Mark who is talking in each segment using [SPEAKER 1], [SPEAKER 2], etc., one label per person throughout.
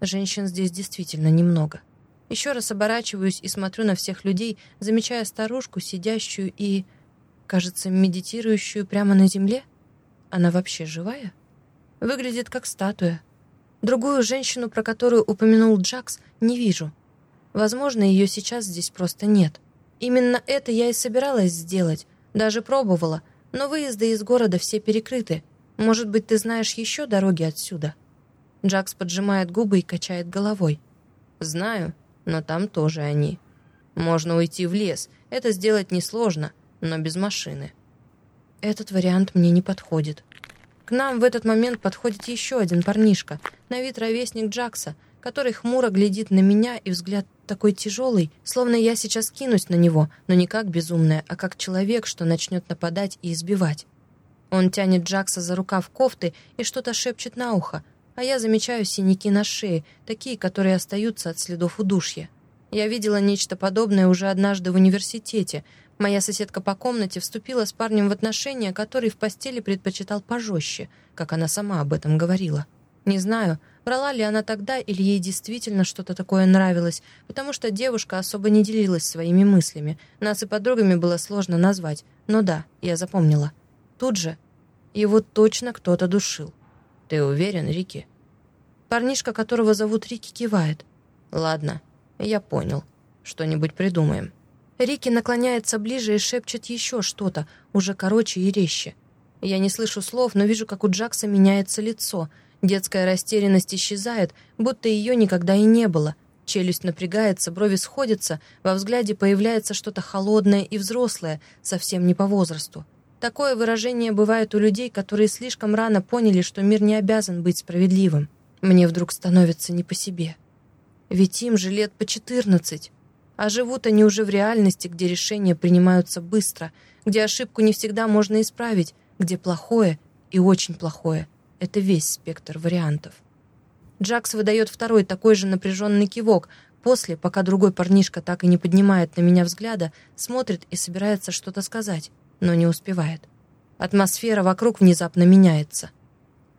[SPEAKER 1] Женщин здесь действительно немного. Еще раз оборачиваюсь и смотрю на всех людей, замечая старушку, сидящую и, кажется, медитирующую прямо на земле. Она вообще живая? Выглядит как статуя. Другую женщину, про которую упомянул Джакс, не вижу. Возможно, ее сейчас здесь просто нет. Именно это я и собиралась сделать, даже пробовала, но выезды из города все перекрыты. Может быть, ты знаешь еще дороги отсюда?» Джакс поджимает губы и качает головой. «Знаю, но там тоже они. Можно уйти в лес. Это сделать несложно, но без машины. Этот вариант мне не подходит. К нам в этот момент подходит еще один парнишка, на вид ровесник Джакса, который хмуро глядит на меня, и взгляд такой тяжелый, словно я сейчас кинусь на него, но не как безумная, а как человек, что начнет нападать и избивать. Он тянет Джакса за рукав кофты и что-то шепчет на ухо, а я замечаю синяки на шее, такие, которые остаются от следов удушья. Я видела нечто подобное уже однажды в университете. Моя соседка по комнате вступила с парнем в отношения, который в постели предпочитал пожестче, как она сама об этом говорила. Не знаю, врала ли она тогда или ей действительно что-то такое нравилось, потому что девушка особо не делилась своими мыслями. Нас и подругами было сложно назвать. Но да, я запомнила. Тут же его точно кто-то душил. «Ты уверен, Рики?» Парнишка, которого зовут Рики, кивает. «Ладно, я понял. Что-нибудь придумаем». Рики наклоняется ближе и шепчет еще что-то, уже короче и резче. Я не слышу слов, но вижу, как у Джакса меняется лицо. Детская растерянность исчезает, будто ее никогда и не было. Челюсть напрягается, брови сходятся, во взгляде появляется что-то холодное и взрослое, совсем не по возрасту. Такое выражение бывает у людей, которые слишком рано поняли, что мир не обязан быть справедливым. Мне вдруг становится не по себе. Ведь им же лет по четырнадцать. А живут они уже в реальности, где решения принимаются быстро, где ошибку не всегда можно исправить, где плохое и очень плохое — это весь спектр вариантов. Джакс выдает второй такой же напряженный кивок. После, пока другой парнишка так и не поднимает на меня взгляда, смотрит и собирается что-то сказать, но не успевает. Атмосфера вокруг внезапно меняется —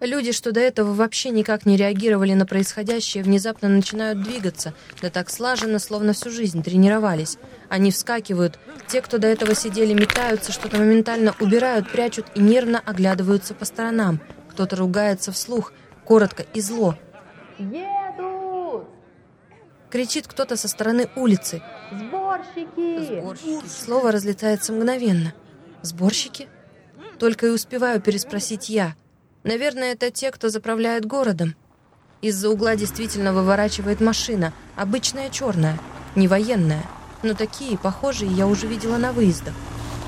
[SPEAKER 1] Люди, что до этого вообще никак не реагировали на происходящее, внезапно начинают двигаться, да так слаженно, словно всю жизнь тренировались. Они вскакивают, те, кто до этого сидели, метаются, что-то моментально убирают, прячут и нервно оглядываются по сторонам. Кто-то ругается вслух, коротко и зло.
[SPEAKER 2] «Едут!»
[SPEAKER 1] Кричит кто-то со стороны улицы.
[SPEAKER 2] «Сборщики!»
[SPEAKER 1] Сборщики. Слово разлетается мгновенно. «Сборщики?» Только и успеваю переспросить я. Наверное, это те, кто заправляет городом. Из-за угла действительно выворачивает машина, обычная черная, не военная, но такие, похожие, я уже видела на выездах.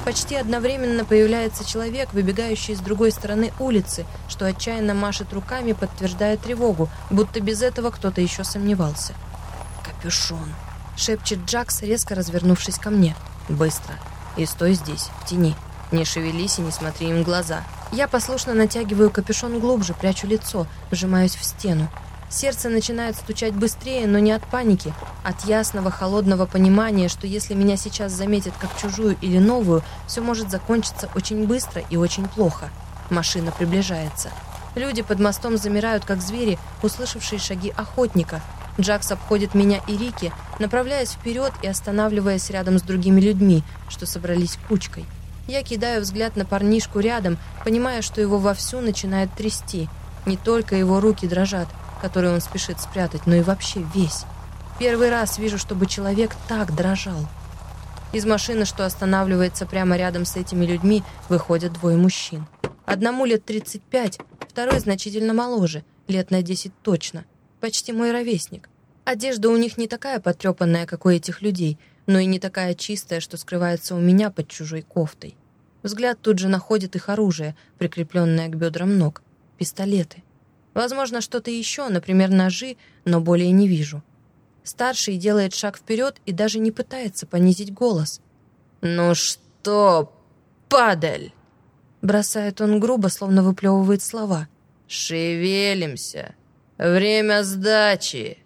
[SPEAKER 1] Почти одновременно появляется человек, выбегающий с другой стороны улицы, что отчаянно машет руками, подтверждая тревогу, будто без этого кто-то еще сомневался. «Капюшон!» — шепчет Джакс, резко развернувшись ко мне. «Быстро! И стой здесь, в тени!» Не шевелись и не смотри им в глаза. Я послушно натягиваю капюшон глубже, прячу лицо, вжимаюсь в стену. Сердце начинает стучать быстрее, но не от паники, от ясного холодного понимания, что если меня сейчас заметят как чужую или новую, все может закончиться очень быстро и очень плохо. Машина приближается. Люди под мостом замирают, как звери, услышавшие шаги охотника. Джакс обходит меня и Рики, направляясь вперед и останавливаясь рядом с другими людьми, что собрались кучкой. Я кидаю взгляд на парнишку рядом, понимая, что его вовсю начинает трясти. Не только его руки дрожат, которые он спешит спрятать, но и вообще весь. Первый раз вижу, чтобы человек так дрожал. Из машины, что останавливается прямо рядом с этими людьми, выходят двое мужчин. Одному лет 35, второй значительно моложе, лет на 10 точно. Почти мой ровесник. Одежда у них не такая потрепанная, как у этих людей — но и не такая чистая, что скрывается у меня под чужой кофтой. Взгляд тут же находит их оружие, прикрепленное к бедрам ног. Пистолеты. Возможно, что-то еще, например, ножи, но более не вижу. Старший делает шаг вперед и даже не пытается понизить голос. «Ну что, падаль!» Бросает он грубо, словно выплевывает слова. «Шевелимся! Время сдачи!»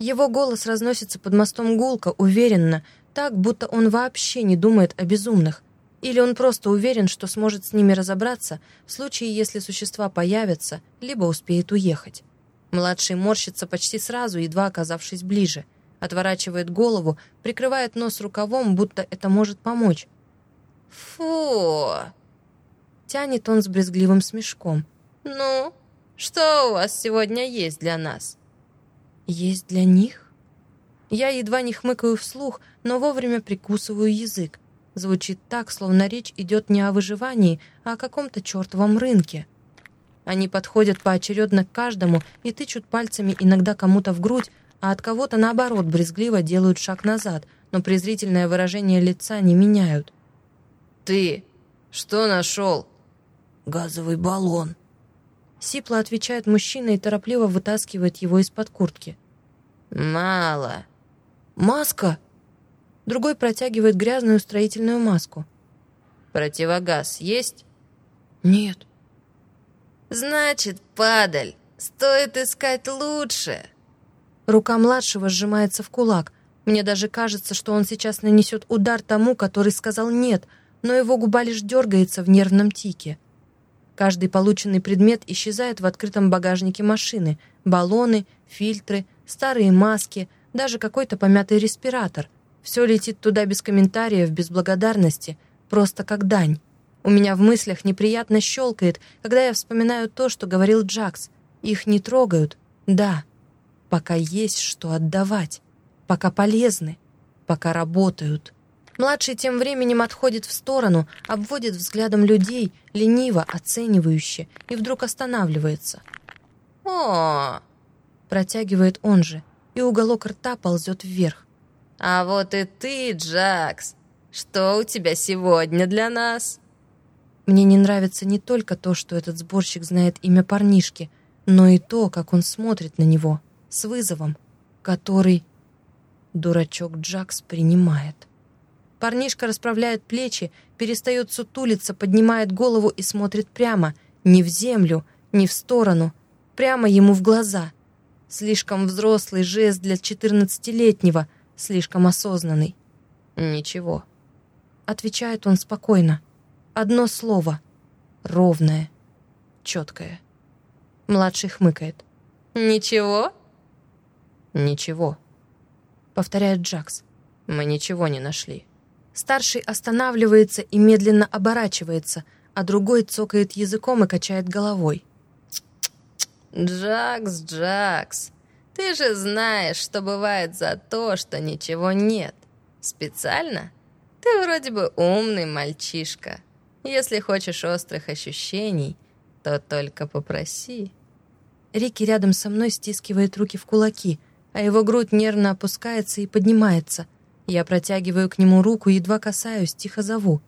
[SPEAKER 1] Его голос разносится под мостом гулко, уверенно, так, будто он вообще не думает о безумных. Или он просто уверен, что сможет с ними разобраться в случае, если существа появятся, либо успеет уехать. Младший морщится почти сразу, едва оказавшись ближе. Отворачивает голову, прикрывает нос рукавом, будто это может помочь. «Фу!» Тянет он с брезгливым смешком. «Ну, что у вас сегодня есть для нас?» «Есть для них?» Я едва не хмыкаю вслух, но вовремя прикусываю язык. Звучит так, словно речь идет не о выживании, а о каком-то чертовом рынке. Они подходят поочередно к каждому и тычут пальцами иногда кому-то в грудь, а от кого-то, наоборот, брезгливо делают шаг назад, но презрительное выражение лица не меняют. «Ты что нашел?» «Газовый баллон». Сипло отвечает мужчина и торопливо вытаскивает его из-под куртки. «Мало». «Маска?» Другой протягивает грязную строительную маску. «Противогаз есть?» «Нет». «Значит, падаль, стоит искать лучше». Рука младшего сжимается в кулак. Мне даже кажется, что он сейчас нанесет удар тому, который сказал «нет», но его губа лишь дергается в нервном тике. Каждый полученный предмет исчезает в открытом багажнике машины. Баллоны, фильтры, старые маски, даже какой-то помятый респиратор. Все летит туда без комментариев, без благодарности, просто как дань. У меня в мыслях неприятно щелкает, когда я вспоминаю то, что говорил Джакс. Их не трогают, да, пока есть что отдавать, пока полезны, пока работают. Младший тем временем отходит в сторону, обводит взглядом людей, лениво, оценивающе, и вдруг останавливается. «О!» — протягивает он же, и уголок рта ползет вверх. «А вот и ты, Джакс! Что у тебя сегодня для нас?» Мне не нравится не только то, что этот сборщик знает имя парнишки, но и то, как он смотрит на него, с вызовом, который дурачок Джакс принимает. Парнишка расправляет плечи, перестает сутулиться, поднимает голову и смотрит прямо, не в землю, не в сторону, прямо ему в глаза. Слишком взрослый жест для четырнадцатилетнего, слишком осознанный. «Ничего», — отвечает он спокойно. Одно слово. Ровное. Четкое. Младший хмыкает. «Ничего?» «Ничего», — повторяет Джакс. «Мы ничего не нашли». Старший останавливается и медленно оборачивается, а другой цокает языком и качает головой. «Джакс, Джакс, ты же знаешь, что бывает за то, что ничего нет. Специально? Ты вроде бы умный мальчишка». Если хочешь острых ощущений, то только попроси». Рики рядом со мной стискивает руки в кулаки, а его грудь нервно опускается и поднимается. Я протягиваю к нему руку, едва касаюсь, тихо зову.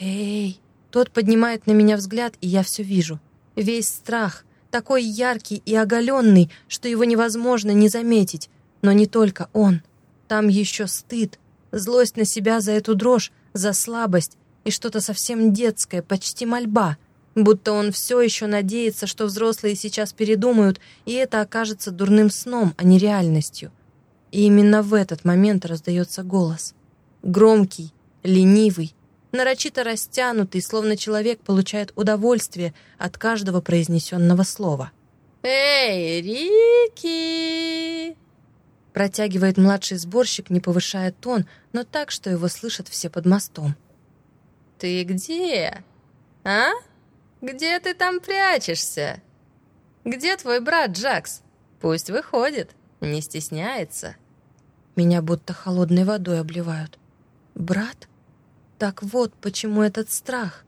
[SPEAKER 1] «Эй!» Тот поднимает на меня взгляд, и я все вижу. Весь страх, такой яркий и оголенный, что его невозможно не заметить. Но не только он. Там еще стыд, злость на себя за эту дрожь, за слабость, и что-то совсем детское, почти мольба, будто он все еще надеется, что взрослые сейчас передумают, и это окажется дурным сном, а не реальностью. И именно в этот момент раздается голос. Громкий, ленивый, нарочито растянутый, словно человек получает удовольствие от каждого произнесенного слова. «Эй, Рики!» Протягивает младший сборщик, не повышая тон, но так, что его слышат все под мостом. «Ты где? А? Где ты там прячешься? Где твой брат Джакс? Пусть выходит, не стесняется». Меня будто холодной водой обливают. «Брат? Так вот, почему этот страх.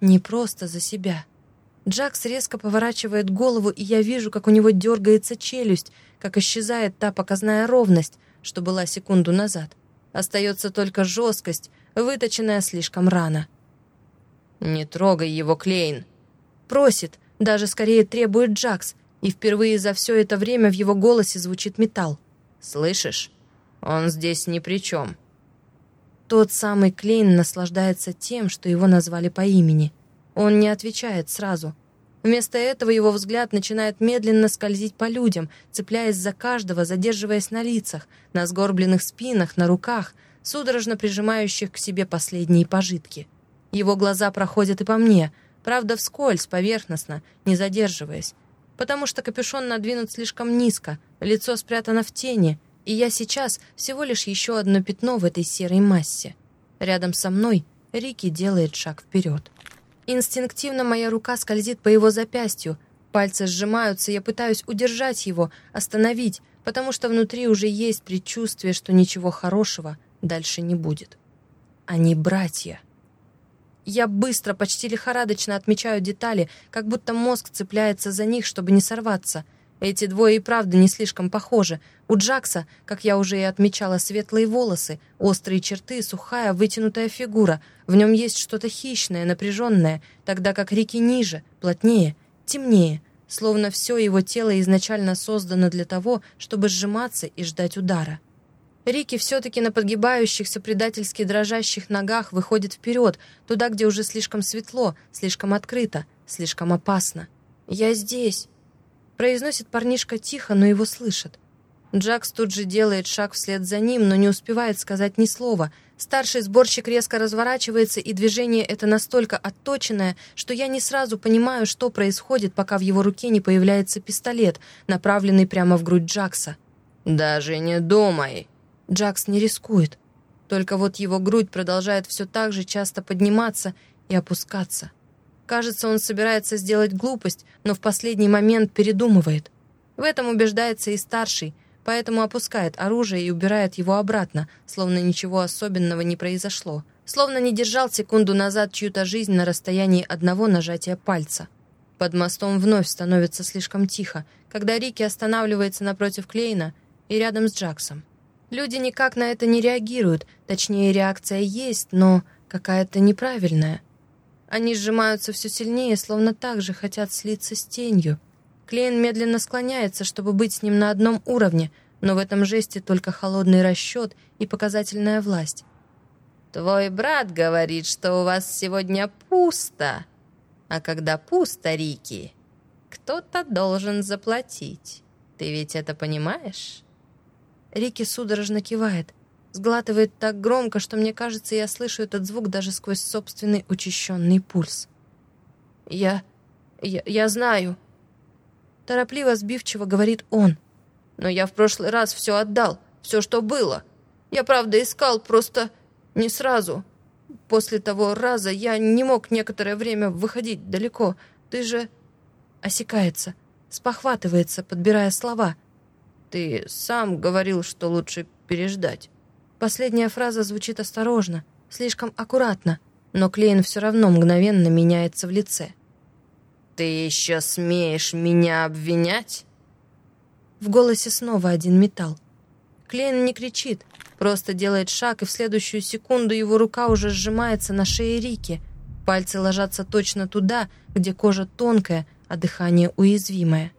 [SPEAKER 1] Не просто за себя». Джакс резко поворачивает голову, и я вижу, как у него дергается челюсть, как исчезает та показная ровность, что была секунду назад. Остается только жесткость, выточенная слишком рано. «Не трогай его, Клейн!» Просит, даже скорее требует Джакс, и впервые за все это время в его голосе звучит металл. «Слышишь? Он здесь ни при чем». Тот самый Клейн наслаждается тем, что его назвали по имени. Он не отвечает сразу. Вместо этого его взгляд начинает медленно скользить по людям, цепляясь за каждого, задерживаясь на лицах, на сгорбленных спинах, на руках — судорожно прижимающих к себе последние пожитки. Его глаза проходят и по мне, правда, вскользь, поверхностно, не задерживаясь. потому что капюшон надвинут слишком низко, лицо спрятано в тени, и я сейчас всего лишь еще одно пятно в этой серой массе. Рядом со мной Рики делает шаг вперед. Инстинктивно моя рука скользит по его запястью, пальцы сжимаются, я пытаюсь удержать его, остановить, потому что внутри уже есть предчувствие, что ничего хорошего дальше не будет. Они братья. Я быстро, почти лихорадочно отмечаю детали, как будто мозг цепляется за них, чтобы не сорваться. Эти двое и правда не слишком похожи. У Джакса, как я уже и отмечала, светлые волосы, острые черты, сухая, вытянутая фигура. В нем есть что-то хищное, напряженное, тогда как Рики ниже, плотнее, темнее, словно все его тело изначально создано для того, чтобы сжиматься и ждать удара. Рики все-таки на подгибающихся, предательски дрожащих ногах выходит вперед, туда, где уже слишком светло, слишком открыто, слишком опасно. «Я здесь», — произносит парнишка тихо, но его слышат. Джакс тут же делает шаг вслед за ним, но не успевает сказать ни слова. Старший сборщик резко разворачивается, и движение это настолько отточенное, что я не сразу понимаю, что происходит, пока в его руке не появляется пистолет, направленный прямо в грудь Джакса.
[SPEAKER 3] «Даже не думай»,
[SPEAKER 1] Джакс не рискует. Только вот его грудь продолжает все так же часто подниматься и опускаться. Кажется, он собирается сделать глупость, но в последний момент передумывает. В этом убеждается и старший, поэтому опускает оружие и убирает его обратно, словно ничего особенного не произошло, словно не держал секунду назад чью-то жизнь на расстоянии одного нажатия пальца. Под мостом вновь становится слишком тихо, когда Рики останавливается напротив Клейна и рядом с Джаксом. Люди никак на это не реагируют, точнее, реакция есть, но какая-то неправильная. Они сжимаются все сильнее, словно так же хотят слиться с тенью. Клейн медленно склоняется, чтобы быть с ним на одном уровне, но в этом жесте только холодный расчет и показательная власть.
[SPEAKER 3] «Твой брат говорит, что у вас сегодня пусто. А когда пусто, Рики, кто-то должен заплатить. Ты ведь это понимаешь?»
[SPEAKER 1] Рики судорожно кивает, сглатывает так громко, что мне кажется, я слышу этот звук даже сквозь собственный учащенный пульс. «Я... я, я знаю», — торопливо сбивчиво говорит он. «Но я в прошлый раз все отдал, все, что было. Я, правда, искал, просто не сразу. После того раза я не мог некоторое время выходить далеко. Ты же...» Осекается, спохватывается, подбирая слова — ты сам говорил, что лучше переждать. Последняя фраза звучит осторожно, слишком аккуратно, но Клейн все равно мгновенно меняется в лице.
[SPEAKER 3] «Ты еще смеешь меня обвинять?»
[SPEAKER 1] В голосе снова один металл. Клейн не кричит, просто делает шаг, и в следующую секунду его рука уже сжимается на шее Рики. Пальцы ложатся точно туда, где кожа тонкая, а дыхание уязвимое.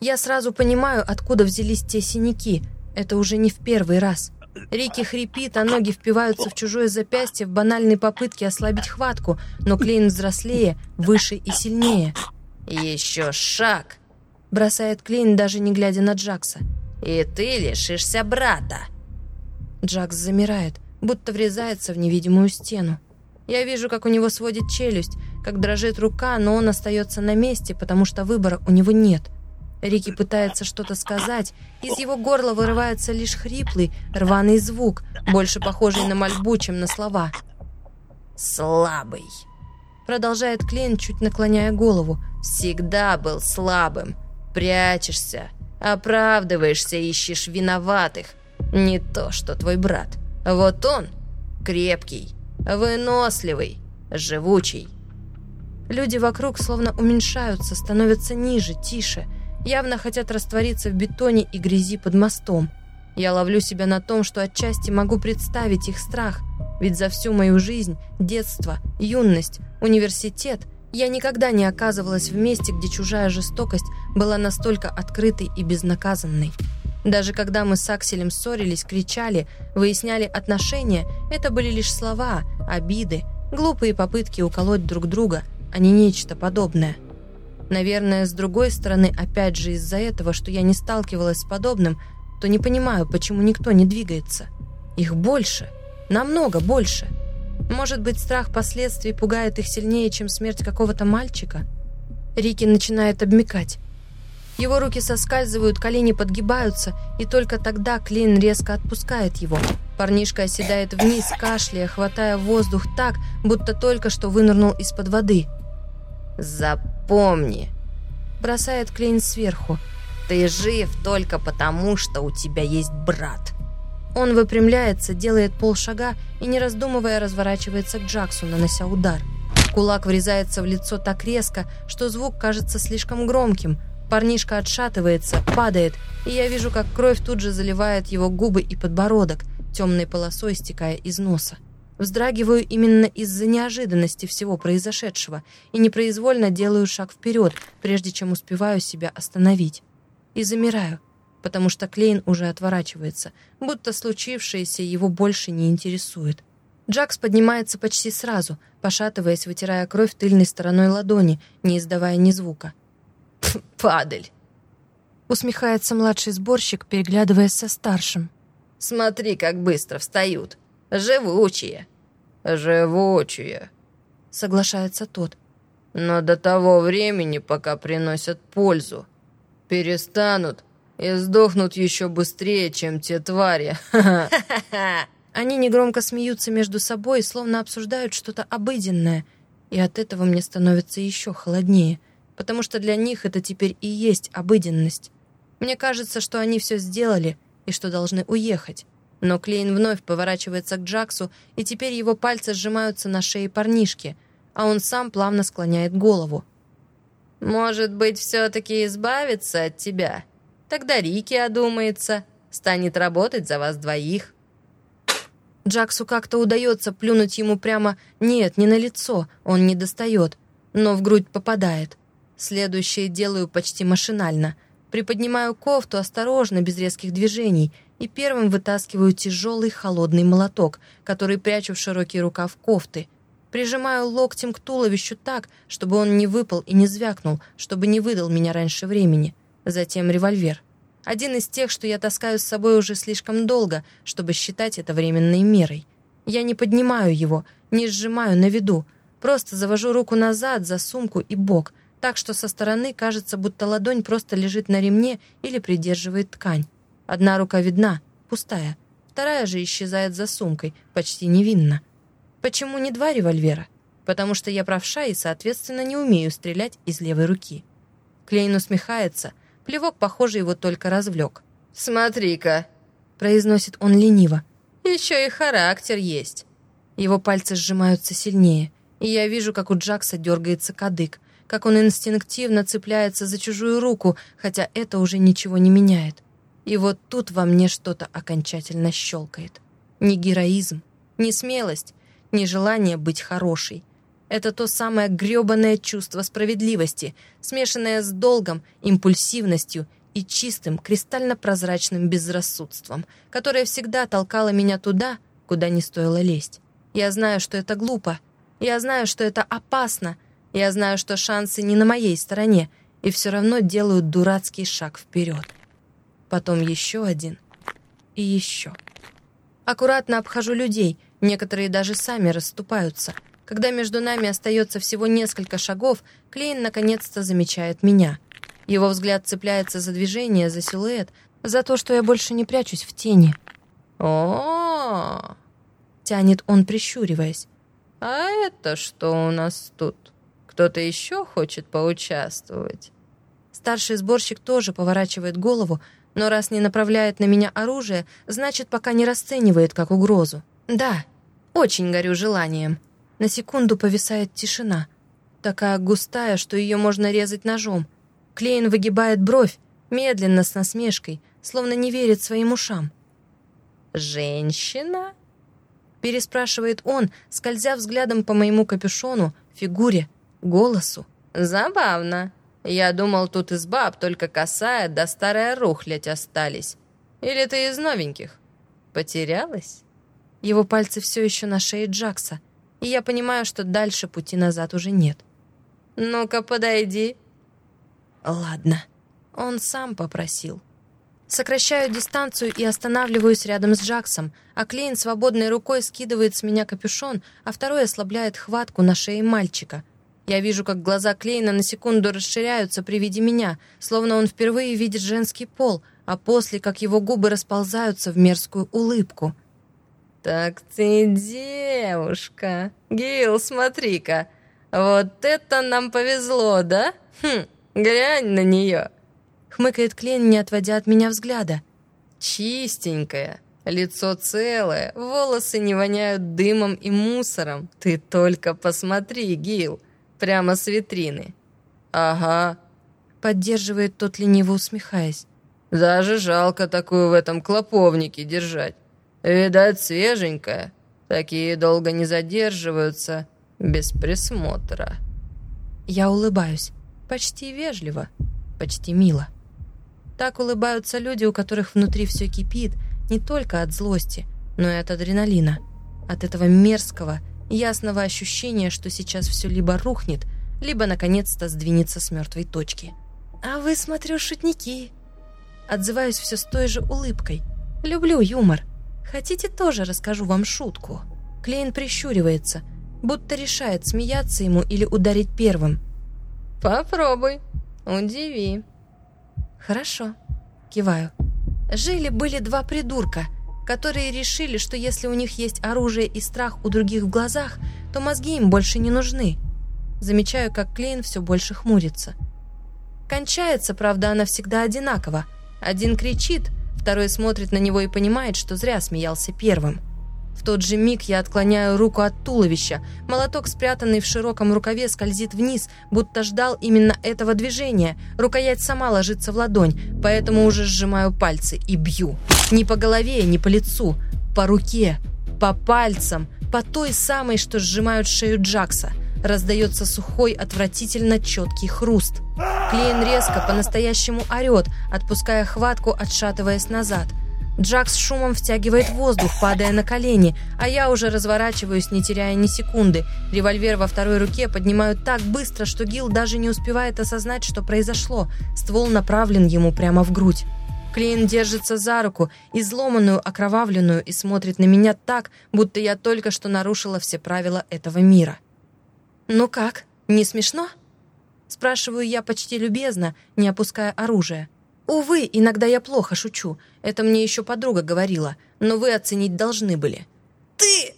[SPEAKER 1] Я сразу понимаю, откуда взялись те синяки. Это уже не в первый раз. Рики хрипит, а ноги впиваются в чужое запястье в банальной попытке ослабить хватку, но Клейн взрослее, выше и сильнее.
[SPEAKER 3] «Еще шаг!»
[SPEAKER 1] — бросает Клейн, даже не глядя на Джакса.
[SPEAKER 3] «И ты лишишься брата!»
[SPEAKER 1] Джакс замирает, будто врезается в невидимую стену. Я вижу, как у него сводит челюсть, как дрожит рука, но он остается на месте, потому что выбора у него нет — Рики пытается что-то сказать, из его горла вырывается лишь хриплый, рваный звук, больше похожий на мольбу, чем на слова.
[SPEAKER 3] «Слабый», —
[SPEAKER 1] продолжает Клейн, чуть наклоняя голову.
[SPEAKER 3] «Всегда был слабым. Прячешься, оправдываешься, ищешь виноватых. Не то, что твой брат. Вот он крепкий, выносливый, живучий».
[SPEAKER 1] Люди вокруг словно уменьшаются, становятся ниже, тише — явно хотят раствориться в бетоне и грязи под мостом. Я ловлю себя на том, что отчасти могу представить их страх, ведь за всю мою жизнь, детство, юность, университет я никогда не оказывалась в месте, где чужая жестокость была настолько открытой и безнаказанной. Даже когда мы с Акселем ссорились, кричали, выясняли отношения, это были лишь слова, обиды, глупые попытки уколоть друг друга, а не нечто подобное. Наверное, с другой стороны, опять же из-за этого, что я не сталкивалась с подобным, то не понимаю, почему никто не двигается. Их больше, намного больше. Может быть, страх последствий пугает их сильнее, чем смерть какого-то мальчика? Рики начинает обмекать. Его руки соскальзывают, колени подгибаются, и только тогда Клейн резко отпускает его. Парнишка оседает вниз, кашляя, хватая воздух так, будто только что вынырнул из-под воды.
[SPEAKER 3] «Запомни!»
[SPEAKER 1] Бросает Клейн сверху.
[SPEAKER 3] «Ты жив только потому, что у тебя есть брат!»
[SPEAKER 1] Он выпрямляется, делает полшага и, не раздумывая, разворачивается к Джаксу, нанося удар. Кулак врезается в лицо так резко, что звук кажется слишком громким. Парнишка отшатывается, падает, и я вижу, как кровь тут же заливает его губы и подбородок, темной полосой стекая из носа. Вздрагиваю именно из-за неожиданности всего произошедшего и непроизвольно делаю шаг вперед, прежде чем успеваю себя остановить. И замираю, потому что Клейн уже отворачивается, будто случившееся его больше не интересует. Джакс поднимается почти сразу, пошатываясь, вытирая кровь тыльной стороной ладони, не издавая ни звука.
[SPEAKER 3] «Падаль!»
[SPEAKER 1] Усмехается младший сборщик, переглядываясь со старшим.
[SPEAKER 3] «Смотри, как быстро встают! Живучие!» «Живучие!» Соглашается тот. «Но до того времени, пока приносят пользу, перестанут и сдохнут еще быстрее, чем те твари.
[SPEAKER 1] Они негромко смеются между собой, словно обсуждают что-то обыденное, и от этого мне становится еще холоднее, потому что для них это теперь и есть обыденность. Мне кажется, что они все сделали и что должны уехать. Но Клейн вновь поворачивается к Джаксу, и теперь его пальцы сжимаются на шее парнишки, а он сам плавно склоняет голову.
[SPEAKER 3] «Может быть, все-таки избавиться от тебя?» Тогда Рики одумается, станет работать за вас двоих.
[SPEAKER 1] Джаксу как-то удается плюнуть ему прямо «нет, не на лицо, он не достает», но в грудь попадает. Следующее делаю почти машинально. Приподнимаю кофту осторожно, без резких движений, и первым вытаскиваю тяжелый холодный молоток, который прячу в широкий рукав кофты. Прижимаю локтем к туловищу так, чтобы он не выпал и не звякнул, чтобы не выдал меня раньше времени затем револьвер. Один из тех, что я таскаю с собой уже слишком долго, чтобы считать это временной мерой. Я не поднимаю его, не сжимаю на виду, просто завожу руку назад за сумку и бок, так что со стороны кажется, будто ладонь просто лежит на ремне или придерживает ткань. Одна рука видна, пустая, вторая же исчезает за сумкой, почти невинно. Почему не два револьвера? Потому что я правша и, соответственно, не умею стрелять из левой руки. Клейн усмехается — Плевок, похоже, его только развлек.
[SPEAKER 3] «Смотри-ка», —
[SPEAKER 1] произносит он лениво.
[SPEAKER 3] «Еще и характер есть».
[SPEAKER 1] Его пальцы сжимаются сильнее, и я вижу, как у Джакса дергается кадык, как он инстинктивно цепляется за чужую руку, хотя это уже ничего не меняет. И вот тут во мне что-то окончательно щелкает. Ни героизм, ни смелость, ни желание быть хорошей. Это то самое грёбаное чувство справедливости, смешанное с долгом, импульсивностью и чистым, кристально-прозрачным безрассудством, которое всегда толкало меня туда, куда не стоило лезть. Я знаю, что это глупо. Я знаю, что это опасно. Я знаю, что шансы не на моей стороне, и все равно делаю дурацкий шаг вперед. Потом еще один и еще. Аккуратно обхожу людей, некоторые даже сами расступаются — когда между нами остается всего несколько шагов, Клейн наконец-то замечает меня. Его взгляд цепляется за движение, за силуэт, за то, что я больше не прячусь в тени.
[SPEAKER 3] о,
[SPEAKER 1] тянет он, прищуриваясь.
[SPEAKER 3] «А это что у нас тут? Кто-то еще хочет поучаствовать?»
[SPEAKER 1] Старший сборщик тоже поворачивает голову, но раз не направляет на меня оружие, значит, пока не расценивает как угрозу. Да, очень горю желанием. На секунду повисает тишина. Такая густая, что ее можно резать ножом. Клейн выгибает бровь, медленно, с насмешкой, словно не верит своим ушам.
[SPEAKER 3] «Женщина?»
[SPEAKER 1] Переспрашивает он, скользя взглядом по моему капюшону, фигуре, голосу.
[SPEAKER 3] «Забавно. Я думал, тут из баб только косая да старая рухлядь остались. Или ты из новеньких? Потерялась?»
[SPEAKER 1] Его пальцы все еще на шее Джакса и я понимаю, что дальше пути назад уже нет.
[SPEAKER 3] «Ну-ка, подойди».
[SPEAKER 1] «Ладно». Он сам попросил. Сокращаю дистанцию и останавливаюсь рядом с Джаксом, а Клейн свободной рукой скидывает с меня капюшон, а второй ослабляет хватку на шее мальчика. Я вижу, как глаза Клейна на секунду расширяются при виде меня, словно он впервые видит женский пол, а после, как его губы расползаются в мерзкую улыбку.
[SPEAKER 3] «Так ты девушка! Гил, смотри-ка! Вот это нам повезло, да? Хм, глянь на нее!»
[SPEAKER 1] Хмыкает Клейн, не отводя от меня взгляда.
[SPEAKER 3] «Чистенькая, лицо целое, волосы не воняют дымом и мусором. Ты только посмотри, Гил!» Прямо с витрины. Ага.
[SPEAKER 1] Поддерживает тот лениво усмехаясь.
[SPEAKER 3] Даже жалко такую в этом клоповнике держать. Видать, свеженькая. Такие долго не задерживаются без присмотра.
[SPEAKER 1] Я улыбаюсь. Почти вежливо, почти мило. Так улыбаются люди, у которых внутри все кипит, не только от злости, но и от адреналина. От этого мерзкого, ясного ощущения, что сейчас все либо рухнет, либо наконец-то сдвинется с мертвой точки. «А вы, смотрю, шутники!» Отзываюсь все с той же улыбкой. «Люблю юмор. Хотите, тоже расскажу вам шутку?» Клейн прищуривается, будто решает, смеяться ему или ударить первым.
[SPEAKER 3] «Попробуй. Удиви».
[SPEAKER 1] «Хорошо». Киваю. Жили-были два придурка — которые решили, что если у них есть оружие и страх у других в глазах, то мозги им больше не нужны. Замечаю, как Клейн все больше хмурится. Кончается, правда, она всегда одинаково. Один кричит, второй смотрит на него и понимает, что зря смеялся первым. В тот же миг я отклоняю руку от туловища. Молоток, спрятанный в широком рукаве, скользит вниз, будто ждал именно этого движения. Рукоять сама ложится в ладонь, поэтому уже сжимаю пальцы и бью. Не по голове, не по лицу, по руке, по пальцам, по той самой, что сжимают шею Джакса. Раздается сухой, отвратительно четкий хруст. Клейн резко, по-настоящему орет, отпуская хватку, отшатываясь назад – Джак с шумом втягивает воздух, падая на колени, а я уже разворачиваюсь, не теряя ни секунды. Револьвер во второй руке поднимаю так быстро, что Гил даже не успевает осознать, что произошло. Ствол направлен ему прямо в грудь. Клейн держится за руку, изломанную, окровавленную, и смотрит на меня так, будто я только что нарушила все правила этого мира. «Ну как, не смешно?» Спрашиваю я почти любезно, не опуская оружие. Увы, иногда я плохо шучу. Это мне еще подруга говорила, но вы оценить должны были.
[SPEAKER 3] Ты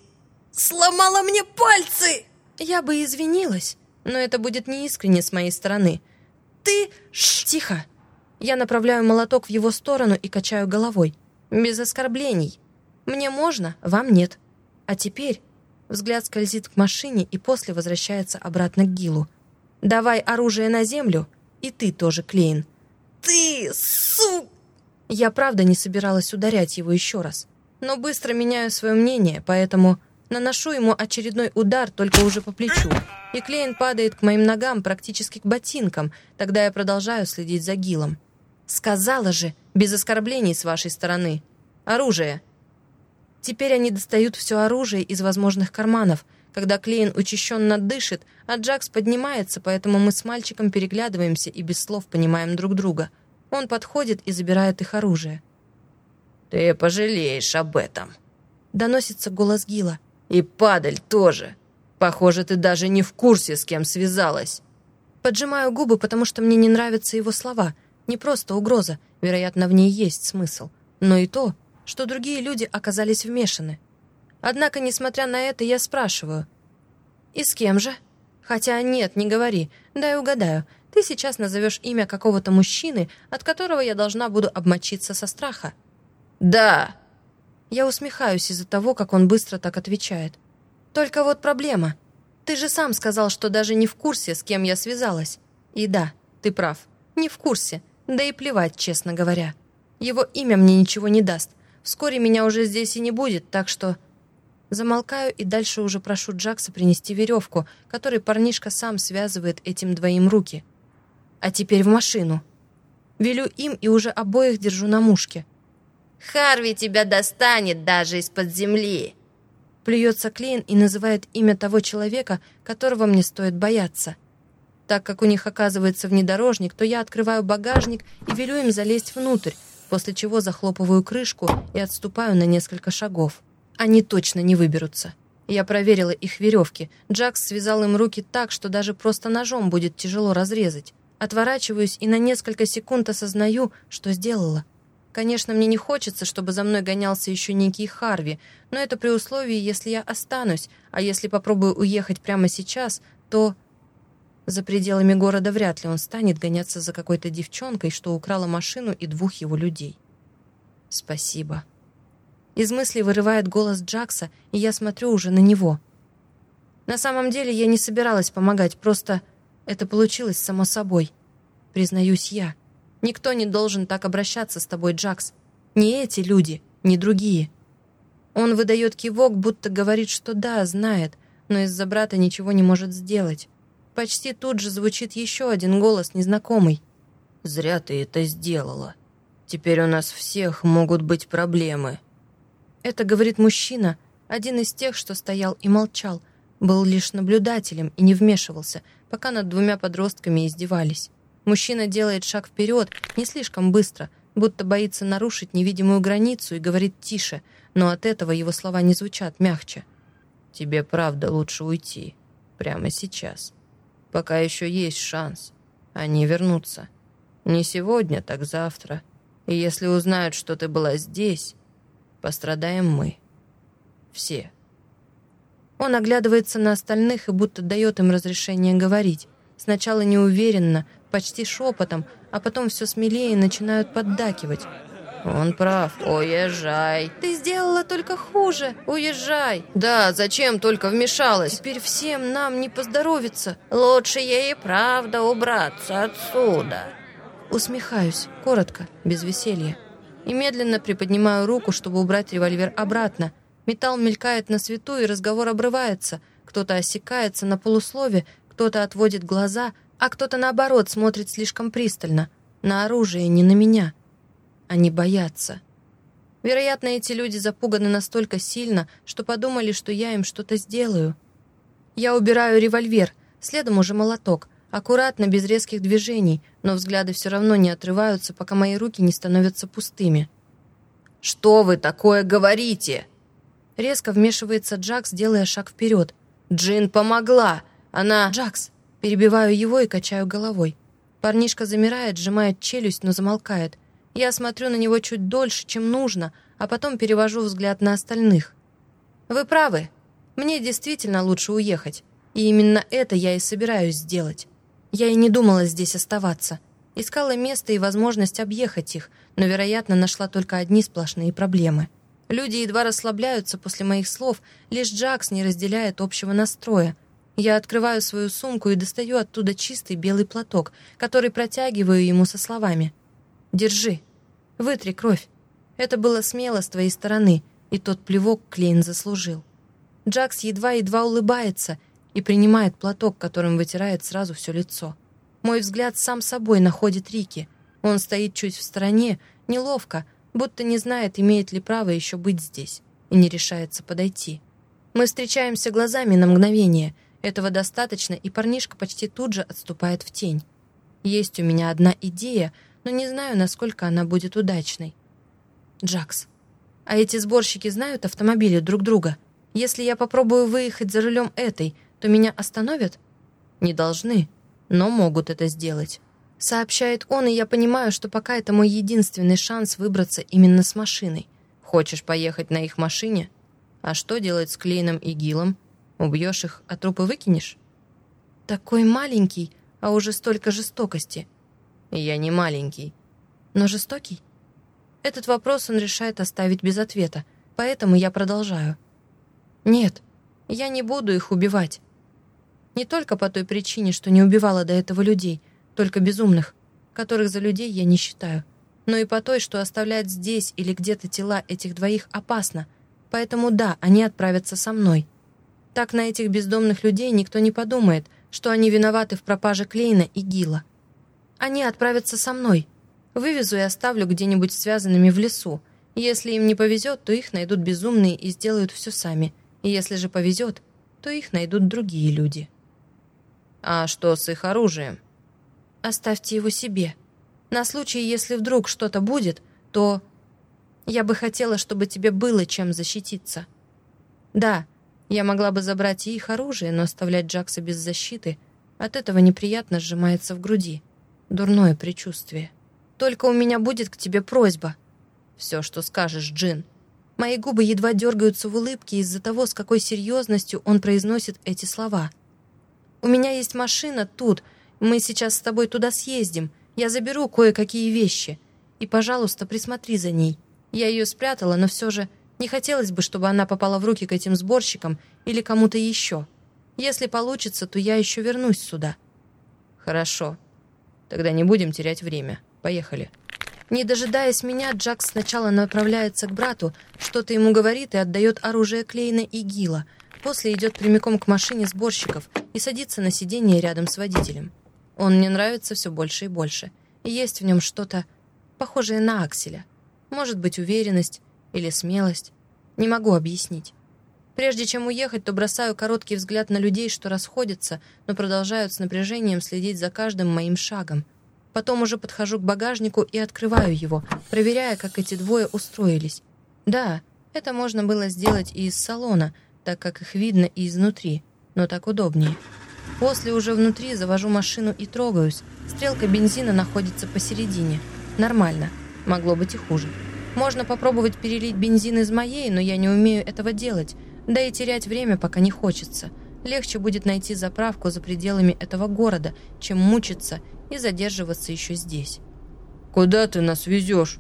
[SPEAKER 3] сломала мне пальцы!
[SPEAKER 1] Я бы извинилась, но это будет неискренне с моей стороны. Ты... Ш, тихо! Я направляю молоток в его сторону и качаю головой. Без оскорблений. Мне можно, вам нет. А теперь взгляд скользит к машине и после возвращается обратно к Гилу. Давай оружие на землю, и ты тоже, Клейн
[SPEAKER 3] ты, су...»
[SPEAKER 1] Я правда не собиралась ударять его еще раз, но быстро меняю свое мнение, поэтому наношу ему очередной удар только уже по плечу, и Клейн падает к моим ногам практически к ботинкам, тогда я продолжаю следить за Гилом. «Сказала же, без оскорблений с вашей стороны. Оружие!» Теперь они достают все оружие из возможных карманов, когда Клейн учащенно дышит, а Джакс поднимается, поэтому мы с мальчиком переглядываемся и без слов понимаем друг друга. Он подходит и забирает их оружие.
[SPEAKER 3] «Ты пожалеешь об этом», —
[SPEAKER 1] доносится голос Гила.
[SPEAKER 3] «И падаль тоже. Похоже, ты даже не в курсе, с кем связалась».
[SPEAKER 1] Поджимаю губы, потому что мне не нравятся его слова. Не просто угроза, вероятно, в ней есть смысл, но и то, что другие люди оказались вмешаны. Однако, несмотря на это, я спрашиваю. «И с кем же?» «Хотя нет, не говори. Дай угадаю. Ты сейчас назовешь имя какого-то мужчины, от которого я должна буду обмочиться со страха».
[SPEAKER 3] «Да».
[SPEAKER 1] Я усмехаюсь из-за того, как он быстро так отвечает. «Только вот проблема. Ты же сам сказал, что даже не в курсе, с кем я связалась. И да, ты прав. Не в курсе. Да и плевать, честно говоря. Его имя мне ничего не даст. Вскоре меня уже здесь и не будет, так что...» Замолкаю и дальше уже прошу Джакса принести веревку, которой парнишка сам связывает этим двоим руки. А теперь в машину. Велю им и уже обоих держу на мушке.
[SPEAKER 3] «Харви тебя достанет даже из-под земли!»
[SPEAKER 1] Плюется Клейн и называет имя того человека, которого мне стоит бояться. Так как у них оказывается внедорожник, то я открываю багажник и велю им залезть внутрь, после чего захлопываю крышку и отступаю на несколько шагов. Они точно не выберутся. Я проверила их веревки. Джакс связал им руки так, что даже просто ножом будет тяжело разрезать. Отворачиваюсь и на несколько секунд осознаю, что сделала. Конечно, мне не хочется, чтобы за мной гонялся еще некий Харви, но это при условии, если я останусь, а если попробую уехать прямо сейчас, то... За пределами города вряд ли он станет гоняться за какой-то девчонкой, что украла машину и двух его людей. Спасибо. Из мысли вырывает голос Джакса, и я смотрю уже на него. На самом деле я не собиралась помогать, просто это получилось само собой. Признаюсь я. Никто не должен так обращаться с тобой, Джакс. Не эти люди, не другие. Он выдает кивок, будто говорит, что да, знает, но из-за брата ничего не может сделать. Почти тут же звучит еще один голос, незнакомый. «Зря ты это сделала. Теперь у нас всех могут быть проблемы». Это говорит мужчина, один из тех, что стоял и молчал, был лишь наблюдателем и не вмешивался, пока над двумя подростками издевались. Мужчина делает шаг вперед, не слишком быстро, будто боится нарушить невидимую границу и говорит тише, но от этого его слова не звучат мягче. «Тебе правда лучше уйти. Прямо сейчас. Пока еще есть шанс. Они вернутся. Не сегодня, так завтра. И если узнают, что ты была здесь, пострадаем мы. Все». Он оглядывается на остальных и будто дает им разрешение говорить. Сначала неуверенно, почти шепотом, а потом все смелее начинают поддакивать. «Он прав. Уезжай». «Ты сделала только хуже. Уезжай». «Да, зачем только вмешалась?» «Теперь всем нам не поздоровится.
[SPEAKER 3] Лучше ей и правда убраться отсюда».
[SPEAKER 1] Усмехаюсь, коротко, без веселья. И медленно приподнимаю руку, чтобы убрать револьвер обратно. Металл мелькает на свету, и разговор обрывается. Кто-то осекается на полуслове, кто-то отводит глаза, а кто-то, наоборот, смотрит слишком пристально. На оружие, не на меня. Они боятся. Вероятно, эти люди запуганы настолько сильно, что подумали, что я им что-то сделаю. Я убираю револьвер, следом уже молоток, аккуратно, без резких движений, но взгляды все равно не отрываются, пока мои руки не становятся пустыми.
[SPEAKER 3] «Что вы такое говорите?»
[SPEAKER 1] Резко вмешивается Джакс, делая шаг вперед.
[SPEAKER 3] «Джин помогла! Она...»
[SPEAKER 1] «Джакс, Перебиваю его и качаю головой. Парнишка замирает, сжимает челюсть, но замолкает. Я смотрю на него чуть дольше, чем нужно, а потом перевожу взгляд на остальных. «Вы правы. Мне действительно лучше уехать. И именно это я и собираюсь сделать. Я и не думала здесь оставаться. Искала место и возможность объехать их, но, вероятно, нашла только одни сплошные проблемы. Люди едва расслабляются после моих слов, лишь Джакс не разделяет общего настроя — я открываю свою сумку и достаю оттуда чистый белый платок, который протягиваю ему со словами. «Держи. Вытри кровь. Это было смело с твоей стороны, и тот плевок Клейн заслужил». Джакс едва-едва улыбается и принимает платок, которым вытирает сразу все лицо. Мой взгляд сам собой находит Рики. Он стоит чуть в стороне, неловко, будто не знает, имеет ли право еще быть здесь, и не решается подойти. Мы встречаемся глазами на мгновение — этого достаточно, и парнишка почти тут же отступает в тень. Есть у меня одна идея, но не знаю, насколько она будет удачной. Джакс, а эти сборщики знают автомобили друг друга? Если я попробую выехать за рулем этой, то меня остановят? Не должны, но могут это сделать. Сообщает он, и я понимаю, что пока это мой единственный шанс выбраться именно с машиной. Хочешь поехать на их машине? А что делать с Клейном и Гилом? Убьешь их, а трупы выкинешь? Такой маленький, а уже столько жестокости. Я не маленький. Но жестокий? Этот вопрос он решает оставить без ответа, поэтому я продолжаю. Нет, я не буду их убивать. Не только по той причине, что не убивала до этого людей, только безумных, которых за людей я не считаю, но и по той, что оставлять здесь или где-то тела этих двоих опасно. Поэтому да, они отправятся со мной. Так на этих бездомных людей никто не подумает, что они виноваты в пропаже Клейна и Гила. Они отправятся со мной. Вывезу и оставлю где-нибудь связанными в лесу. Если им не повезет, то их найдут безумные и сделают все сами. Если же повезет, то их найдут другие люди. А что с их оружием? Оставьте его себе. На случай, если вдруг что-то будет, то... Я бы хотела, чтобы тебе было чем защититься. Да, Я могла бы забрать и их оружие, но оставлять Джакса без защиты от этого неприятно сжимается в груди. Дурное предчувствие. Только у меня будет к тебе просьба. Все, что скажешь, Джин. Мои губы едва дергаются в улыбке из-за того, с какой серьезностью он произносит эти слова. «У меня есть машина тут. Мы сейчас с тобой туда съездим. Я заберу кое-какие вещи. И, пожалуйста, присмотри за ней. Я ее спрятала, но все же не хотелось бы, чтобы она попала в руки к этим сборщикам или кому-то еще. Если получится, то я еще вернусь сюда».
[SPEAKER 3] «Хорошо. Тогда не будем терять время. Поехали».
[SPEAKER 1] Не дожидаясь меня, Джакс сначала направляется к брату, что-то ему говорит и отдает оружие Клейна и Гила. После идет прямиком к машине сборщиков и садится на сиденье рядом с водителем. Он мне нравится все больше и больше. И есть в нем что-то похожее на Акселя. Может быть, уверенность или смелость. Не могу объяснить. Прежде чем уехать, то бросаю короткий взгляд на людей, что расходятся, но продолжают с напряжением следить за каждым моим шагом — Потом уже подхожу к багажнику и открываю его, проверяя, как эти двое устроились. Да, это можно было сделать и из салона, так как их видно и изнутри, но так удобнее. После уже внутри завожу машину и трогаюсь. Стрелка бензина находится посередине. Нормально. Могло быть и хуже. Можно попробовать перелить бензин из моей, но я не умею этого делать. Да и терять время пока не хочется. Легче будет найти заправку за пределами этого города, чем мучиться и задерживаться еще здесь.
[SPEAKER 3] «Куда ты нас везешь?»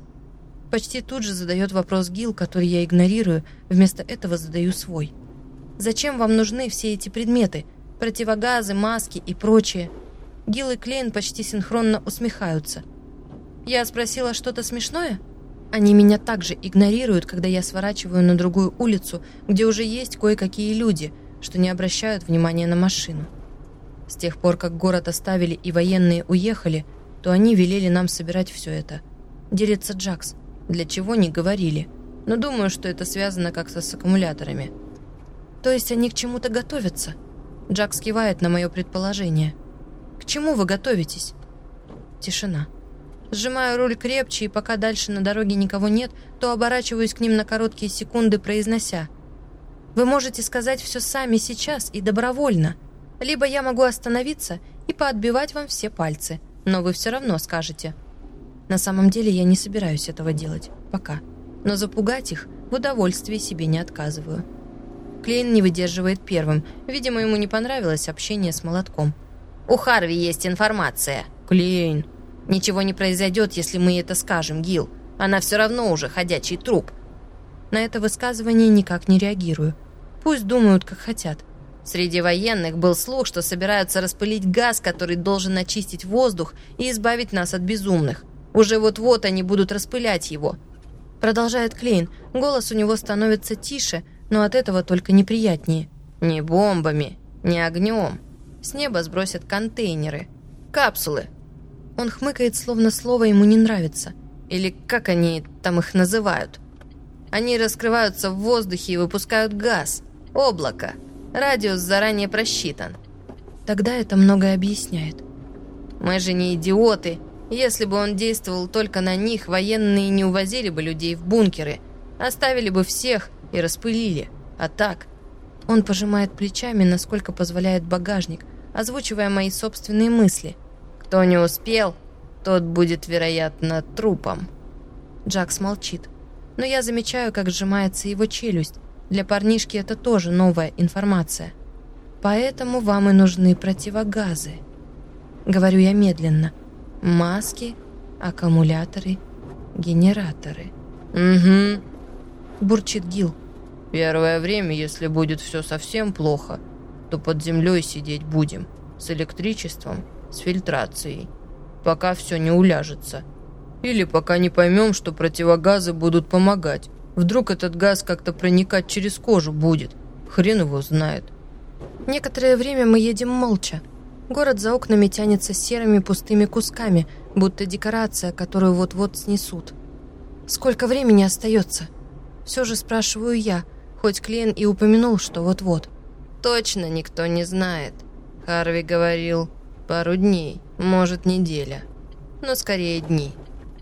[SPEAKER 1] Почти тут же задает вопрос Гил, который я игнорирую, вместо этого задаю свой. «Зачем вам нужны все эти предметы? Противогазы, маски и прочее?» Гил и Клейн почти синхронно усмехаются. «Я спросила что-то смешное?» Они меня также игнорируют, когда я сворачиваю на другую улицу, где уже есть кое-какие люди, что не обращают внимания на машину. С тех пор, как город оставили и военные уехали, то они велели нам собирать все это. Делится Джакс. Для чего не говорили. Но думаю, что это связано как-то с аккумуляторами. То есть они к чему-то готовятся? Джакс кивает на мое предположение. К чему вы готовитесь? Тишина. Сжимаю руль крепче, и пока дальше на дороге никого нет, то оборачиваюсь к ним на короткие секунды, произнося. «Вы можете сказать все сами сейчас и добровольно. Либо я могу остановиться и поотбивать вам все пальцы, но вы все равно скажете. На самом деле я не собираюсь этого делать. Пока. Но запугать их в удовольствии себе не отказываю. Клейн не выдерживает первым. Видимо, ему не понравилось общение с молотком.
[SPEAKER 3] «У Харви есть информация».
[SPEAKER 1] «Клейн».
[SPEAKER 3] «Ничего не произойдет, если мы это скажем, Гил. Она все равно уже ходячий труп».
[SPEAKER 1] На это высказывание никак не реагирую. Пусть думают, как хотят.
[SPEAKER 3] Среди военных был слух, что собираются распылить газ, который должен очистить воздух и избавить нас от безумных. Уже вот-вот они будут распылять его.
[SPEAKER 1] Продолжает Клейн. Голос у него становится тише, но от этого только неприятнее.
[SPEAKER 3] Не бомбами, не огнем. С неба сбросят контейнеры. Капсулы.
[SPEAKER 1] Он хмыкает, словно слово ему не нравится.
[SPEAKER 3] Или как они там их называют. Они раскрываются в воздухе и выпускают газ. Облако. Радиус заранее просчитан.
[SPEAKER 1] Тогда это многое объясняет.
[SPEAKER 3] Мы же не идиоты. Если бы он действовал только на них, военные не увозили бы людей в бункеры. Оставили бы всех и распылили. А так...
[SPEAKER 1] Он пожимает плечами, насколько позволяет багажник, озвучивая мои собственные мысли.
[SPEAKER 3] Кто не успел, тот будет, вероятно, трупом.
[SPEAKER 1] Джакс молчит. Но я замечаю, как сжимается его челюсть, для парнишки это тоже новая информация. Поэтому вам и нужны противогазы. Говорю я медленно. Маски, аккумуляторы, генераторы.
[SPEAKER 3] Угу.
[SPEAKER 1] Бурчит Гил.
[SPEAKER 3] Первое время, если будет все совсем плохо, то под землей сидеть будем. С электричеством, с фильтрацией. Пока все не уляжется. Или пока не поймем, что противогазы будут помогать. Вдруг этот газ как-то проникать через кожу будет. Хрен его знает.
[SPEAKER 1] Некоторое время мы едем молча. Город за окнами тянется серыми пустыми кусками, будто декорация, которую вот-вот снесут. Сколько времени остается? Все же спрашиваю я, хоть Клен и упомянул, что вот-вот.
[SPEAKER 3] Точно никто не знает. Харви говорил, пару дней, может, неделя. Но скорее дни.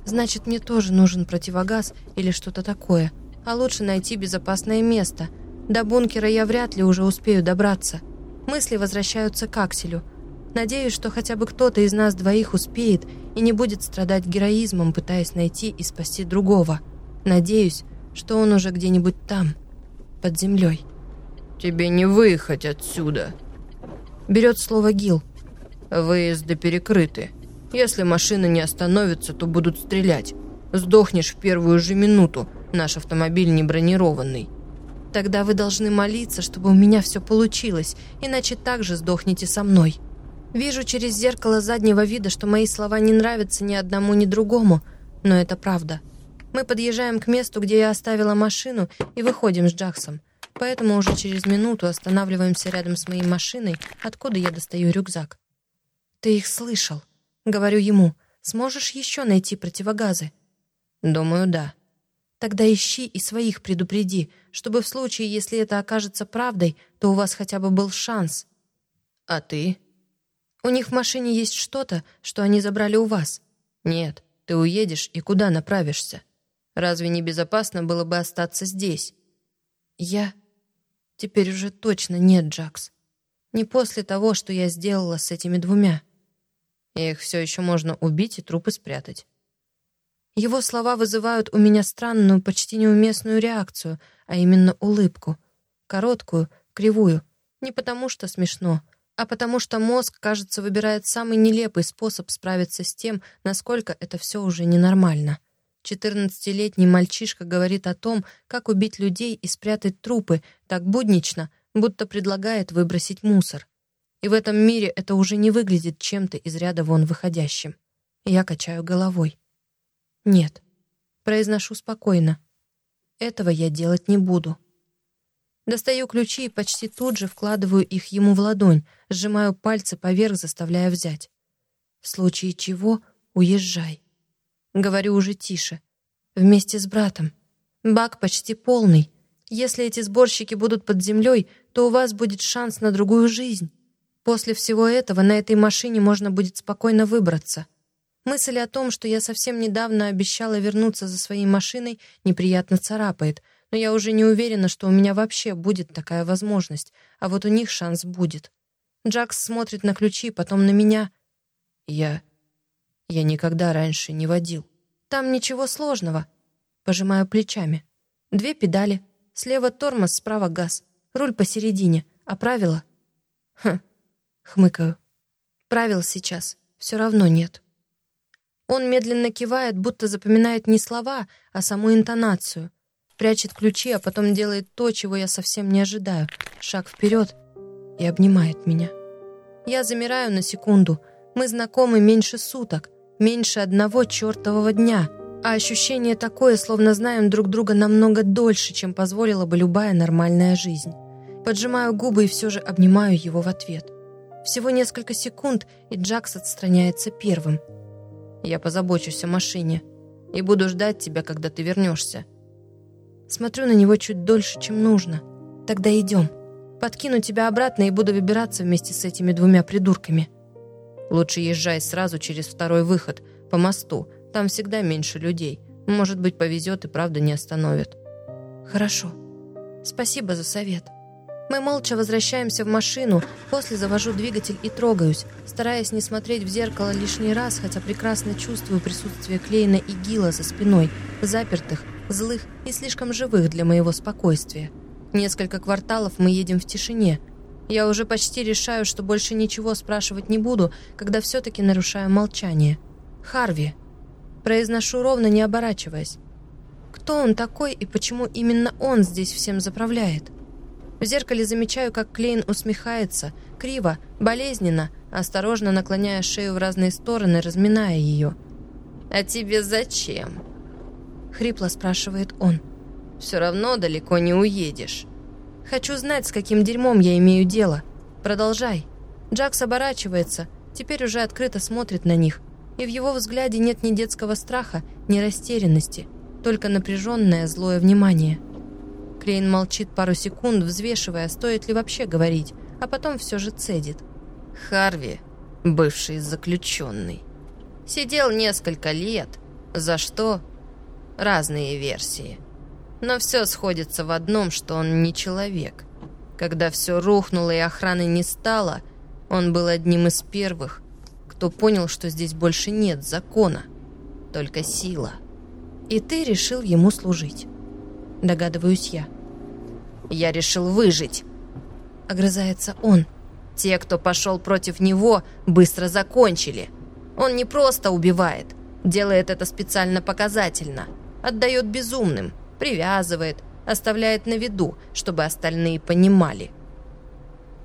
[SPEAKER 1] Значит, мне тоже нужен противогаз или что-то такое. А лучше найти безопасное место. До бункера я вряд ли уже успею добраться. Мысли возвращаются к Акселю. Надеюсь, что хотя бы кто-то из нас двоих успеет и не будет страдать героизмом, пытаясь найти и спасти другого. Надеюсь, что он уже где-нибудь там, под землей.
[SPEAKER 3] «Тебе не выехать отсюда», —
[SPEAKER 1] берет слово Гил.
[SPEAKER 3] «Выезды перекрыты. Если машина не остановится, то будут стрелять. Сдохнешь в первую же минуту. Наш автомобиль не бронированный».
[SPEAKER 1] Тогда вы должны молиться, чтобы у меня все получилось, иначе также сдохнете со мной. Вижу через зеркало заднего вида, что мои слова не нравятся ни одному, ни другому, но это правда. Мы подъезжаем к месту, где я оставила машину, и выходим с Джаксом. Поэтому уже через минуту останавливаемся рядом с моей машиной, откуда я достаю рюкзак. «Ты их слышал?» — говорю ему. «Сможешь еще найти противогазы?»
[SPEAKER 3] «Думаю, да».
[SPEAKER 1] Тогда ищи и своих предупреди, чтобы в случае, если это окажется правдой, то у вас хотя бы был шанс.
[SPEAKER 3] А ты?
[SPEAKER 1] У них в машине есть что-то, что они забрали у вас.
[SPEAKER 3] Нет, ты уедешь и куда направишься? Разве не безопасно было бы остаться здесь?
[SPEAKER 1] Я... Теперь уже точно нет, Джакс. Не после того, что я сделала с этими двумя.
[SPEAKER 3] Их все еще можно убить и трупы спрятать.
[SPEAKER 1] Его слова вызывают у меня странную, почти неуместную реакцию, а именно улыбку. Короткую, кривую. Не потому что смешно, а потому что мозг, кажется, выбирает самый нелепый способ справиться с тем, насколько это все уже ненормально. Четырнадцатилетний мальчишка говорит о том, как убить людей и спрятать трупы так буднично, будто предлагает выбросить мусор. И в этом мире это уже не выглядит чем-то из ряда вон выходящим. Я качаю головой. Нет. Произношу спокойно. Этого я делать не буду. Достаю ключи и почти тут же вкладываю их ему в ладонь, сжимаю пальцы поверх, заставляя взять. В случае чего уезжай. Говорю уже тише. Вместе с братом. Бак почти полный. Если эти сборщики будут под землей, то у вас будет шанс на другую жизнь. После всего этого на этой машине можно будет спокойно выбраться. Мысль о том, что я совсем недавно обещала вернуться за своей машиной, неприятно царапает, но я уже не уверена, что у меня вообще будет такая возможность, а вот у них шанс будет. Джакс смотрит на ключи, потом на меня.
[SPEAKER 3] Я... я никогда раньше не водил.
[SPEAKER 1] Там ничего сложного. Пожимаю плечами. Две педали. Слева тормоз, справа газ. Руль посередине. А правила? Хм. Хмыкаю. Правил сейчас все равно нет. Он медленно кивает, будто запоминает не слова, а саму интонацию. Прячет ключи, а потом делает то, чего я совсем не ожидаю. Шаг вперед и обнимает меня. Я замираю на секунду. Мы знакомы меньше суток, меньше одного чертового дня. А ощущение такое, словно знаем друг друга намного дольше, чем позволила бы любая нормальная жизнь. Поджимаю губы и все же обнимаю его в ответ. Всего несколько секунд, и Джакс отстраняется первым —
[SPEAKER 3] я позабочусь о машине и буду ждать тебя, когда ты вернешься.
[SPEAKER 1] Смотрю на него чуть дольше, чем нужно. Тогда идем. Подкину тебя обратно и буду выбираться вместе с этими двумя придурками.
[SPEAKER 3] Лучше езжай сразу через второй выход, по мосту. Там всегда меньше людей. Может быть, повезет и правда не остановят.
[SPEAKER 1] Хорошо. Спасибо за совет. Мы молча возвращаемся в машину, после завожу двигатель и трогаюсь, стараясь не смотреть в зеркало лишний раз, хотя прекрасно чувствую присутствие Клейна и Гила за спиной, запертых, злых и слишком живых для моего спокойствия. Несколько кварталов мы едем в тишине. Я уже почти решаю, что больше ничего спрашивать не буду, когда все-таки нарушаю молчание. «Харви». Произношу ровно, не оборачиваясь. Кто он такой и почему именно он здесь всем заправляет? В зеркале замечаю, как Клейн усмехается, криво, болезненно, осторожно наклоняя шею в разные стороны, разминая ее.
[SPEAKER 3] «А тебе зачем?»
[SPEAKER 1] Хрипло спрашивает он.
[SPEAKER 3] «Все равно далеко не уедешь».
[SPEAKER 1] «Хочу знать, с каким дерьмом я имею дело. Продолжай». Джакс оборачивается, теперь уже открыто смотрит на них, и в его взгляде нет ни детского страха, ни растерянности, только напряженное злое внимание. Клейн молчит пару секунд, взвешивая, стоит ли вообще говорить, а потом все же цедит.
[SPEAKER 3] Харви, бывший заключенный, сидел несколько лет, за что разные версии. Но все сходится в одном, что он не человек. Когда все рухнуло и охраны не стало, он был одним из первых, кто понял, что здесь больше нет закона, только сила.
[SPEAKER 1] И ты решил ему служить. Догадываюсь я.
[SPEAKER 3] Я решил выжить.
[SPEAKER 1] Огрызается он.
[SPEAKER 3] Те, кто пошел против него, быстро закончили. Он не просто убивает, делает это специально показательно. Отдает безумным, привязывает, оставляет на виду, чтобы остальные понимали.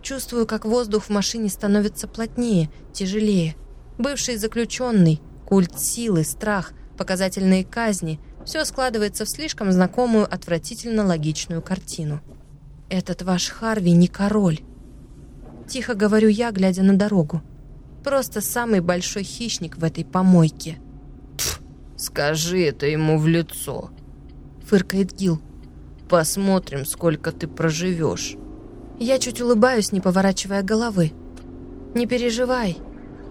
[SPEAKER 1] Чувствую, как воздух в машине становится плотнее, тяжелее. Бывший заключенный, культ силы, страх, показательные казни — все складывается в слишком знакомую, отвратительно логичную картину. «Этот ваш Харви не король», — тихо говорю я, глядя на дорогу. «Просто самый большой хищник в этой помойке».
[SPEAKER 3] «Пф, скажи это ему в лицо», —
[SPEAKER 1] фыркает Гил.
[SPEAKER 3] «Посмотрим, сколько ты проживешь».
[SPEAKER 1] Я чуть улыбаюсь, не поворачивая головы. «Не переживай,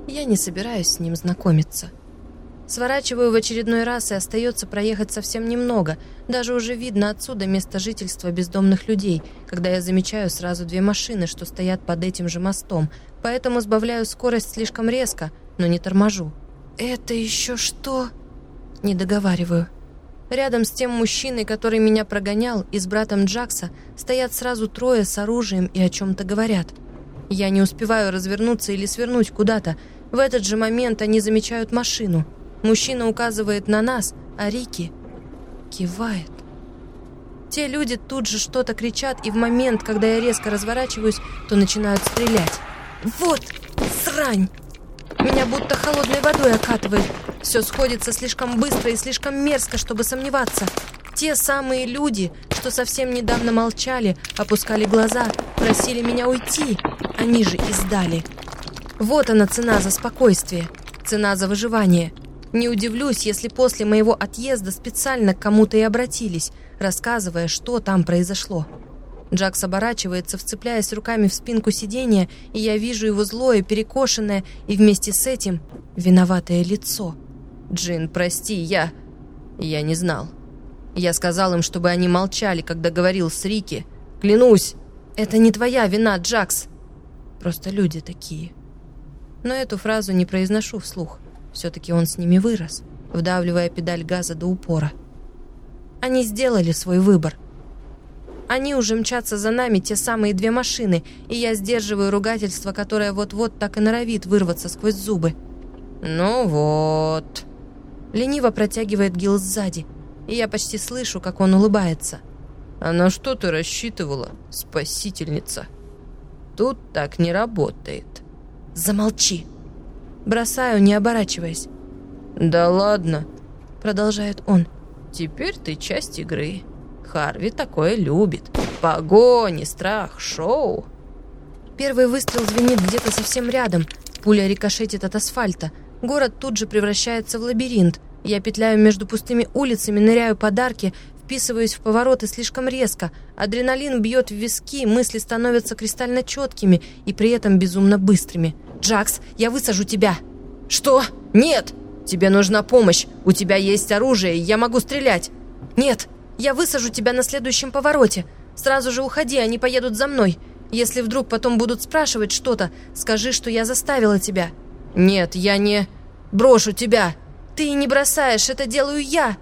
[SPEAKER 1] я не собираюсь с ним знакомиться». Сворачиваю в очередной раз, и остается проехать совсем немного. Даже уже видно отсюда место жительства бездомных людей, когда я замечаю сразу две машины, что стоят под этим же мостом. Поэтому сбавляю скорость слишком резко, но не торможу. «Это еще что?» Не договариваю. Рядом с тем мужчиной, который меня прогонял, и с братом Джакса стоят сразу трое с оружием и о чем-то говорят. Я не успеваю развернуться или свернуть куда-то. В этот же момент они замечают машину — Мужчина указывает на нас, а Рики кивает. Те люди тут же что-то кричат, и в момент, когда я резко разворачиваюсь, то начинают стрелять. Вот срань! Меня будто холодной водой окатывает. Все сходится слишком быстро и слишком мерзко, чтобы сомневаться. Те самые люди, что совсем недавно молчали, опускали глаза, просили меня уйти, они же и сдали. Вот она цена за спокойствие, цена за выживание. Не удивлюсь, если после моего отъезда специально к кому-то и обратились, рассказывая, что там произошло. Джакс оборачивается, вцепляясь руками в спинку сиденья, и я вижу его злое, перекошенное и вместе с этим виноватое лицо.
[SPEAKER 3] «Джин, прости, я... я не знал. Я сказал им, чтобы они молчали, когда говорил с Рики. Клянусь,
[SPEAKER 1] это не твоя вина, Джакс. Просто люди такие». Но эту фразу не произношу вслух. Все-таки он с ними вырос, вдавливая педаль газа до упора. Они сделали свой выбор. Они уже мчатся за нами, те самые две машины, и я сдерживаю ругательство, которое вот-вот так и норовит вырваться сквозь зубы.
[SPEAKER 3] «Ну вот...»
[SPEAKER 1] Лениво протягивает Гил сзади, и я почти слышу, как он улыбается.
[SPEAKER 3] «А на что ты рассчитывала, спасительница? Тут так не работает».
[SPEAKER 1] «Замолчи!» Бросаю, не оборачиваясь.
[SPEAKER 3] «Да ладно», —
[SPEAKER 1] продолжает он.
[SPEAKER 3] «Теперь ты часть игры. Харви такое любит. Погони, страх, шоу».
[SPEAKER 1] Первый выстрел звенит где-то совсем рядом. Пуля рикошетит от асфальта. Город тут же превращается в лабиринт. Я петляю между пустыми улицами, ныряю подарки, вписываюсь в повороты слишком резко. Адреналин бьет в виски, мысли становятся кристально четкими и при этом безумно быстрыми. «Джакс, я высажу тебя!»
[SPEAKER 3] «Что? Нет! Тебе нужна помощь! У тебя есть оружие, я могу стрелять!»
[SPEAKER 1] «Нет! Я высажу тебя на следующем повороте! Сразу же уходи, они поедут за мной! Если вдруг потом будут спрашивать что-то, скажи, что я заставила тебя!»
[SPEAKER 3] «Нет, я не... брошу тебя!»
[SPEAKER 1] «Ты не бросаешь, это делаю я!»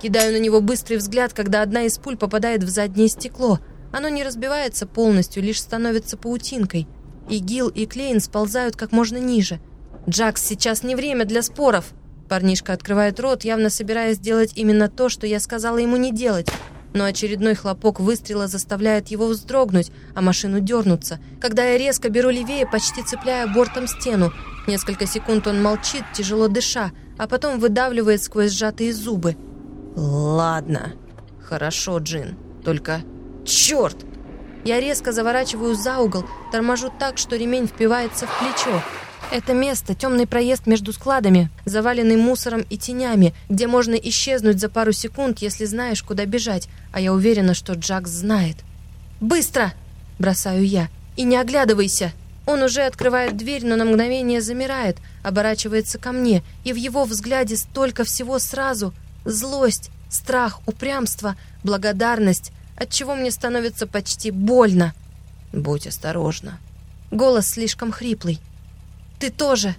[SPEAKER 1] Кидаю на него быстрый взгляд, когда одна из пуль попадает в заднее стекло. Оно не разбивается полностью, лишь становится паутинкой. И Гил, и Клейн сползают как можно ниже. «Джакс, сейчас не время для споров!» Парнишка открывает рот, явно собираясь сделать именно то, что я сказала ему не делать. Но очередной хлопок выстрела заставляет его вздрогнуть, а машину дернуться. Когда я резко беру левее, почти цепляя бортом стену. Несколько секунд он молчит, тяжело дыша, а потом выдавливает сквозь сжатые зубы.
[SPEAKER 3] «Ладно, хорошо, Джин, только... Черт!»
[SPEAKER 1] Я резко заворачиваю за угол, торможу так, что ремень впивается в плечо. Это место — темный проезд между складами, заваленный мусором и тенями, где можно исчезнуть за пару секунд, если знаешь, куда бежать, а я уверена, что Джакс знает. «Быстро!» — бросаю я. «И не оглядывайся!» Он уже открывает дверь, но на мгновение замирает, оборачивается ко мне, и в его взгляде столько всего сразу. Злость, страх, упрямство, благодарность, от чего мне становится почти больно. Будь осторожна. Голос слишком хриплый. Ты тоже.